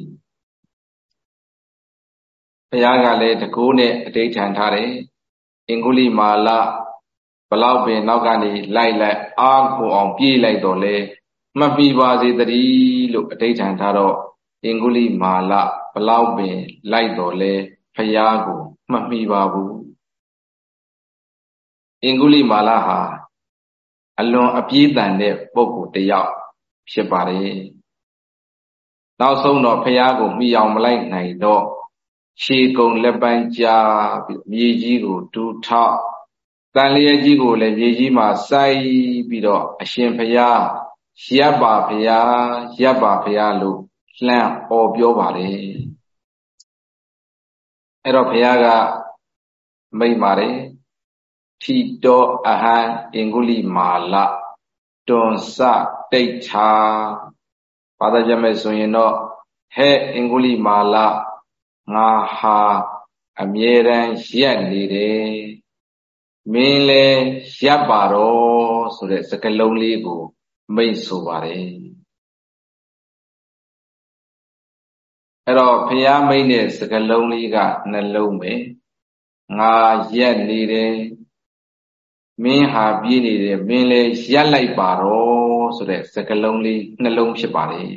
ဘုရားကလည်းတကိုးနဲ့အဋိဌံထားတယ်အင်္ဂုလိမာလ ဘလောက်ပင်နောက်ကနေလိုက်လိုက်အားကိုအောင်ပြေးလိုက်တော့လဲမှတ်ပြီးပါစေတည်းလို့အဋိဌံထားတော့အင်္ဂုလိမာလဘလောက်ပင်လိုက်တော့လဲဖယားကိုမှတ်မိပါဘူးအင်္ဂုလိမာလဟာအလွန်အပြေးတန်တဲ့ပုဂ္ဂိုလ်တယောက်ဖြစ်ပါတယ်နောက်ဆုံးတော့ဖယားကိုမိအောင်မလိုက်နိုင်တော့ခြေကုံလက်ပန်းကြားပြီးမြေကြီးကိုဒူးထောက် တန်လျက်ကြီးကိုလည်းမြေကြီးမှာစိုက်ပြီးတော့အရှင်ဖယားရပ်ပါဖယားရပ်ပါဖယားလို့လှမ်းអော်ပြောပါတယ်အဲ့တော့ဖယားကမိတ်ပါတယ်ထီတောအဟံအင်္ဂုလိမာလတွန်စတိတ်ထာဘာသာကြမဲ့ဆိုရင်တော့ဟဲ့အင်္ဂုလိမာလငါဟာအမြဲတမ်းရက်နေတယ် မင်းလဲရပ်ပါတော့ဆိုတဲ့စကားလုံးလေးကို မိတ်ဆိုပါတယ်အဲ့တော့ဖះမိတ်တဲ့စကားလုံးလေးကနှလုံးပဲငါရက်နေတယ်မင်းဟာပြေးနေတယ်မင်းလဲရက်လိုက်ပါတော့ဆိုတဲ့စကားလုံးလေးနှလုံးဖြစ်ပါတယ်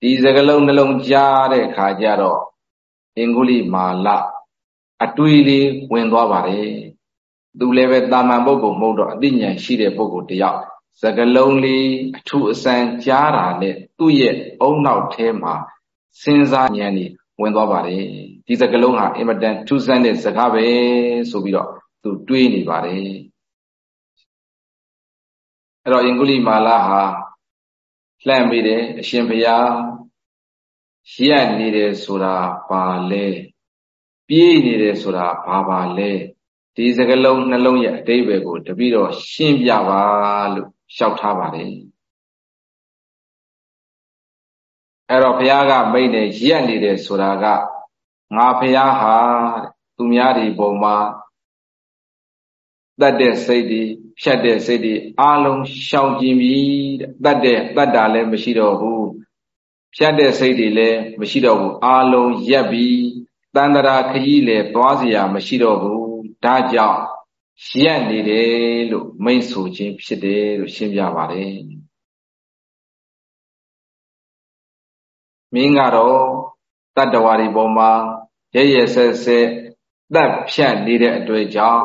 ဒီစကလုံးနှလုံးကြားတဲ့ခါကျတော့အင်္ဂုလိမာလ အတွေးလေးဝင်သွားပါတယ်သူလည်းပဲတာမန်ပုဂ္ဂိုလ်မဟုတ်တော့အသိဉာဏ်ရှိတဲ့ပုဂ္ဂိုလ်တယောက်စကလုံးလေးအထူးအဆန်းကြားတာနဲ့သူ့ရဲ့အုံနောက်ထဲမှာစဉ်းစားဉာဏ်นี่ဝင်သွားပါတယ်ဒီစကလုံးဟာအင်မတန်ထူးဆန်းတဲ့စကားပဲဆိုပြီးတော့သူတွေးနေပါတယ်အဲ့တော့အင်္ဂုလိမာလာဟာလှမ်းမိတယ်အရှင်ဘုရားရက်နေတယ်ဆိုတာဘာလဲ ပြေးနေတယ်ဆိုတာဘာပါလဲဒီစကလုံးနှလုံးရဲ့အတိတ်ပဲကိုတပိတော့ရှင်းပြပါလို့လျှောက်ထားပါတယ်အဲ့တော့ဘုရားကမိတ်တယ်ရက်နေတယ်ဆိုတာကငါဘုရားဟာသူများဒီပုံမှာတတ်တဲ့စိတ်တွေဖြတ်တဲ့စိတ်တွေအလုံးရှောင်ကျင်ပြီတတ်တဲ့တတ်တာလည်းမရှိတော့ဘူးဖြတ်တဲ့စိတ်တွေလည်းမရှိတော့ဘူးအလုံးရက်ပြီး တန်တရာခကြီးလည်းသွားเสียမရှိတော့ဘူးဒါကြောင့်ရက်နေတယ်လို့မိတ်ဆိုခြင်းဖြစ်တယ်လို့ရှင်းပြပါတယ်မင်းကတော့တတ္တဝါတွေပေါ်မှာရရဆက်ဆက်တပ်ဖြတ်နေတဲ့အတွက်ကြောင့်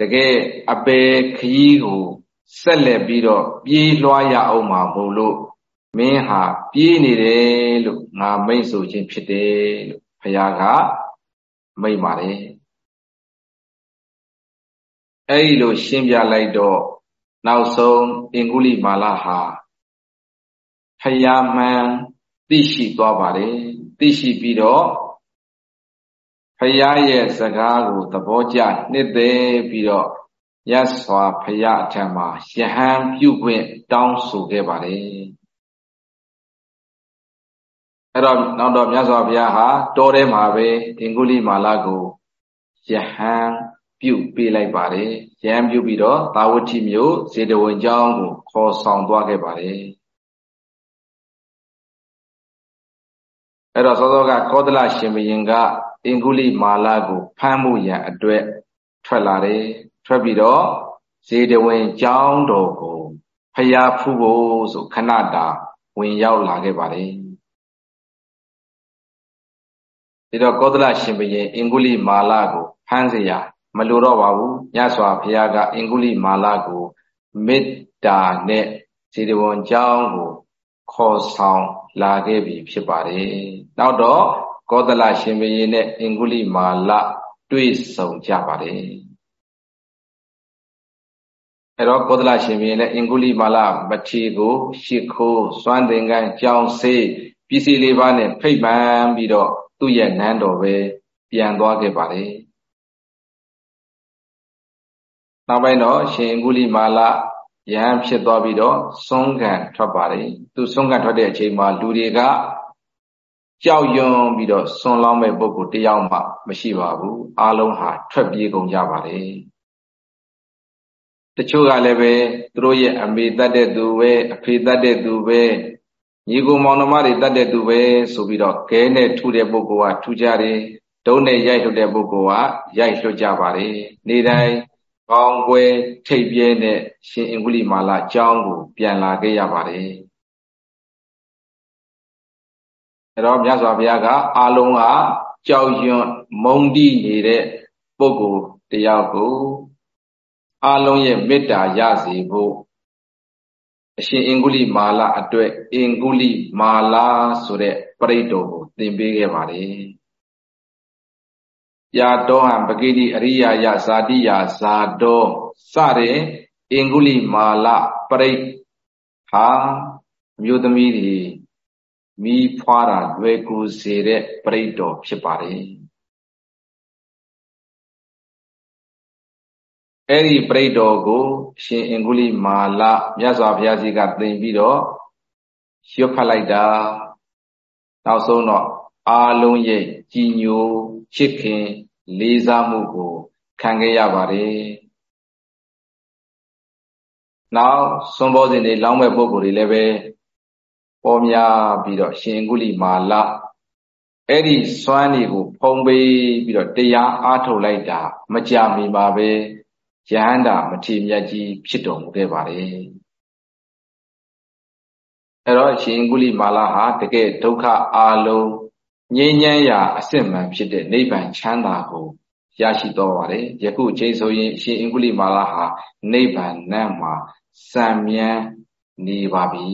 တကယ်အပေခကြီးကိုဆက်လက်ပြီးတော့ပြေးလွှားရအောင်မှာမို့လို့မင်းဟာပြေးနေတယ်လို့ငါမိတ်ဆိုခြင်းဖြစ်တယ်လို့ ဘုရားကမိတ်ပါတယ်အဲ့ဒီလိုရှင်းပြလိုက်တော့နောက်ဆုံးအင်္ဂုလိမာလဟာဖယားမှန်သိရှိသွားပါတယ်သိရှိပြီးတော့ဖယားရဲ့စကားကိုသဘောကျနှစ်သက်ပြီးတော့ရသော်ဖယားအထံမှာယဟန်ပြုခွင့်တောင်းဆိုခဲ့ပါတယ် အဲ့တော့နောက်တော့မြတ်စွာဘုရားဟာတောထဲမှာပဲအင်္ဂုလိမာလာကိုယဟန်ပြုပေးလိုက်ပါတယ်ယဟန်ပြုပြီးတော့သာဝတိမြို့ဇေတဝန်ကျောင်းကိုခေါ်ဆောင်သွားခဲ့ပါတယ်အဲ့တော့သောသောကကောသလရှင်ဘုရင်ကအင်္ဂုလိမာလာကိုဖမ်းမှုရန်အတွက်ထွက်လာတယ်ထွက်ပြီးတော့ဇေတဝင်ကျောင်းတော်ကိုဖျားဖူးဖို့ဆိုခဏတာဝင်ရောက်လာခဲ့ပါတယ် ဒီတော့ကောသလရှင်ဘုရင်အင်္ဂုလိမာလကိုဖမ်းเสียမလိုတော့ပါဘူးညစွာဘုရားကအင်္ဂုလိမာလကိုမေတ္တာနဲ့ဇေတဝန်ကျောင်းကိုခေါ်ဆောင်လာခဲ့ပြီဖြစ်ပါတယ်နောက်တော့ကောသလရှင်ဘုရင်နဲ့အင်္ဂုလိမာလတွေ့ဆုံကြပါတယ်အဲ့တော့ကောသလရှင်ဘုရင်နဲ့အင်္ဂုလိမာလမထေကိုရှ िख ိုးစွမ်းသင်္ကန်းကြောင်းစေးပစ္စည်းလေးပါးနဲ့ဖိတ်မှန်ပြီးတော့ သူ့ရဲ့နန်းတော်ပဲပြန်သွားခဲ့ပါတယ်နောက်ပိုင်းတော့ရှင်အင်္ဂုလိမာလယဟန်ဖြစ်သွားပြီးတော့စွန့်ခံထွက်ပါတယ်သူစွန့်ခံထွက်တဲ့အချိန်မှာလူတွေကကြောက်ရွံ့ပြီးတော့စွန့်လောင်းမဲ့ပုဂ္ဂိုလ်တယောက်မှမရှိပါဘူးအားလုံးဟာထွက်ပြေးကုန်ကြပါတယ်တချို့ကလည်းပဲသူတို့ရဲ့အမေတတ်တဲ့သူပဲအဖေတတ်တဲ့သူပဲ ညီကိုမောင်နှမတွေတတ်တဲ့သူပဲဆိုပြီးတော့ခဲနဲ့ထူတဲ့ပုဂ္ဂိုလ်ကထူကြတယ်တုံးနဲ့ရိုက်လွတ်တဲ့ပုဂ္ဂိုလ်ကရိုက်လွတ်ကြပါတယ်နေတိုင်းကောင်းပွဲထိပ်ပြဲနဲ့ရှင်အင်္ဂုလိမာလာကျောင်းကို ပြန်လာခဲ့ရပါတယ်အဲ့တော့မြတ်စွာဘုရားကအာလုံးကကြောက်ရွံ့မုံတိနေတဲ့ပုဂ္ဂိုလ်တယောက်ကိုအာလုံးရဲ့မေတ္တာရစေဖို့ အရှင်အင်္ဂုလိမာလာအတွက်အင်္ဂုလိမာလာဆိုတဲ့ပရိတ်တော်ကိုသင်ပေးခဲ့ပါတယ်ယာတောဟံပဂိတိအရိယာယဇာတိယဇာတောစတဲ့အင်္ဂုလိမာလပရိတ်ဟာမြို့သမီးတွေမိဖွာတာလွယ်ကူစေတဲ့ပရိတ်တော်ဖြစ်ပါတယ် အဲ့ဒီပရိတ်တော်ကို ရှင်အင်္ဂုလိမာလမြတ်စွာဘုရားကြီးကသင်ပြီးတော့ရွတ်ဖတ်လိုက်တာနောက်ဆုံးတော့အာလုံးရဲ့ကြည်ညိုချစ်ခင် လေးစားမှုကိုခံခဲ့ရပါတယ်နောက်စွန်ဘောဇင်တွေလောင်းမဲ့ပုံကိုယ်တွေလည်းပဲပေါ်များပြီးတော့ရှင်ကုလိမာလအဲ့ဒီစွမ်းတွေကိုဖုံးပေးပြီးတော့တရားအားထုတ်လိုက်တာ မကြာမီပါပဲ ယဟန္တာမထေမြတ်ကြီးဖြစ်တော်မူခဲ့ပါတယ်အဲ့တော့ရှင်ကုလိမာလဟာတကယ်ဒုက္ခအာလုံးငြိမ်းချမ်းရာအစစ်မှန်ဖြစ်တဲ့နိဗ္ဗာန်ချမ်းသာကိုရရှိတော်ပါတယ်ယခုအချိန်ဆိုရင်အရှင်အင်္ဂုလိမာလာဟာနိဗ္ဗာန်နတ်မှာစံမြန်းနေပါပြီ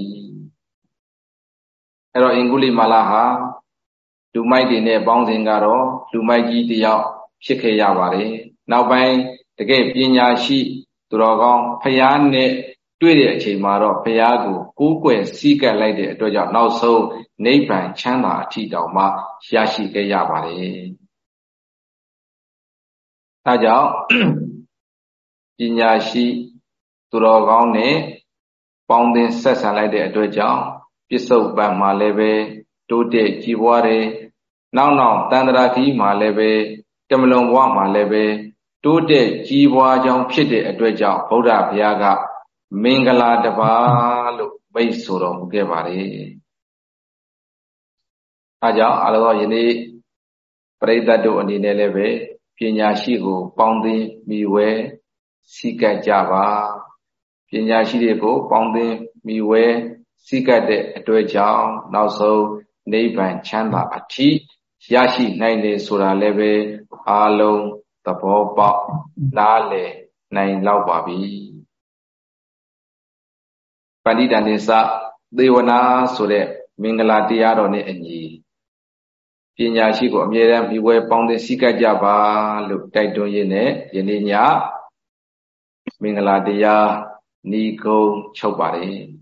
အဲ့တော့အင်္ဂုလိမာလာဟာလူမိုက်တွေနဲ့ပေါင်းစဉ်ကတော့လူမိုက်ကြီးတယောက်ဖြစ်ခဲ့ရပါတယ်နောက်ပိုင်း တကယ်ပညာရှိသူတော်ကောင်းဖျားနဲ့တွေ့တဲ့အချိန်မှာတော့ဘုရားကိုကိုးကွယ်စည်းကပ်လိုက်တဲ့အတွက်ကြောင့်နောက်ဆုံးနိဗ္ဗာန်ချမ်းသာအထိတောင်မှရရှိခဲ့ရပါတယ်။ဒါကြောင့်ပညာရှိသူတော်ကောင်းနဲ့ပေါင်းသင်းဆက်ဆံလိုက်တဲ့အတွက်ကြောင့်ပစ္စုပန်မှာလည်းပဲတိုးတက်ကြီးပွားတယ်။နောက်နောက်တန်ត្រာခီးမှာလည်းပဲတမလွန်ဘဝမှာလည်းပဲ တိုးတက်ကြီးပွားကြောင်းဖြစ်တဲ့အတွက်ကြောင့်ဗုဒ္ဓဘုရားကမင်္ဂလာတပါလို့မိတ်ဆိုတော်မူခဲ့ပါတယ်။အဲကြောင့်အလောယနေ့ပရိသတ်တို့အနေနဲ့လည်းပဲပညာရှိကို ပေါင်းသင်းမိဝဲစိကတ်ကြပါပညာရှိတွေကို ပေါင်းသင်းမိဝဲစိကတ်တဲ့အတွေ့အကြောင်းနောက်ဆုံးနိဗ္ဗာန်ချမ်းသာအထိရရှိနိုင်တယ်ဆိုတာလည်းပဲအားလုံး သဘောပေါက်နားလည်နိုင်လောက်ပါပြီပဏိတန်နိစသေဝနာဆိုတဲ့မင်္ဂလာတရားတော်နဲ့အညီပညာရှိကိုအမြဲတမ်းပြီးဝဲပေါင်းသင်းစည်းကပ်ကြပါလို့တိုက်တွန်းရင်းနဲ့ယနေ့ညမင်္ဂလာတရားဤကုံချုပ်ပါတယ်